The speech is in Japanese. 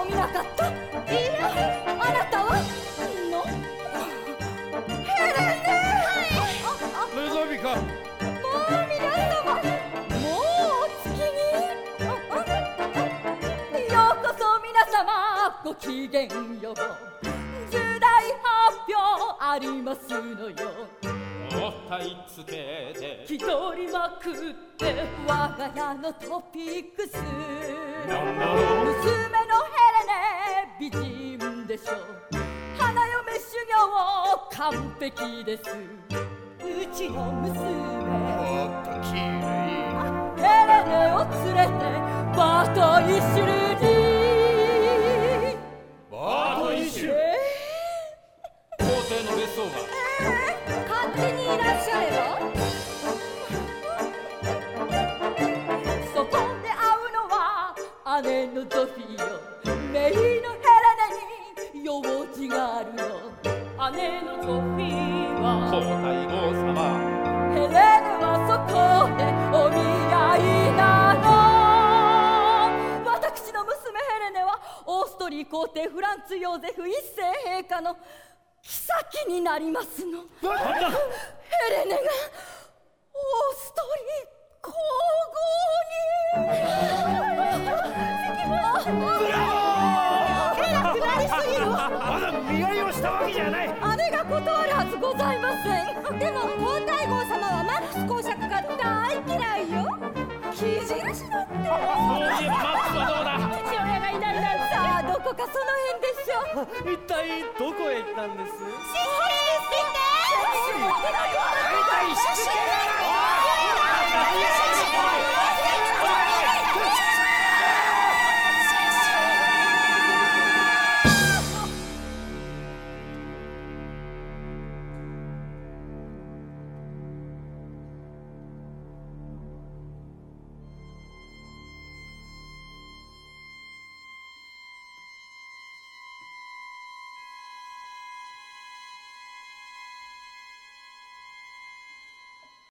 を見なかった？いえあなたは？の？ヘレネはい。ルドビカもう皆様もうお月に。ようこそ皆様ごきげんよう。重大発表ありますのよ。もったいつけて気取りまくって我が家のトピックス。なんだろう？娘完璧です。うちの娘。もっときれいヘレネを連れてバトイシルにバートイシュえ皇帝の別荘が。ー勝手にいらっしゃればそこで会うのは姉のゾフィーよ。メイのヘレネに用事がある。の姉のゾフィー皇は太后様。ヘレネはそこでお見合いなの。私の娘ヘレネはオーストリー皇帝フランツ・ヨーゼフ一世陛下の妃になりますの。ヘレネがオーストリー皇后じゃない。姉が断るはずございません。でも皇太后様はマックス公爵が大嫌いよ。記印だって。そういえばマックスはどうだ？父親がいないなんて。さあどこかその辺でしょう。一体どこへ行ったんです？システム見て大体